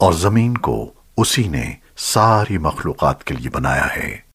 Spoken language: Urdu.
اور زمین کو اسی نے ساری مخلوقات کے لیے بنایا ہے۔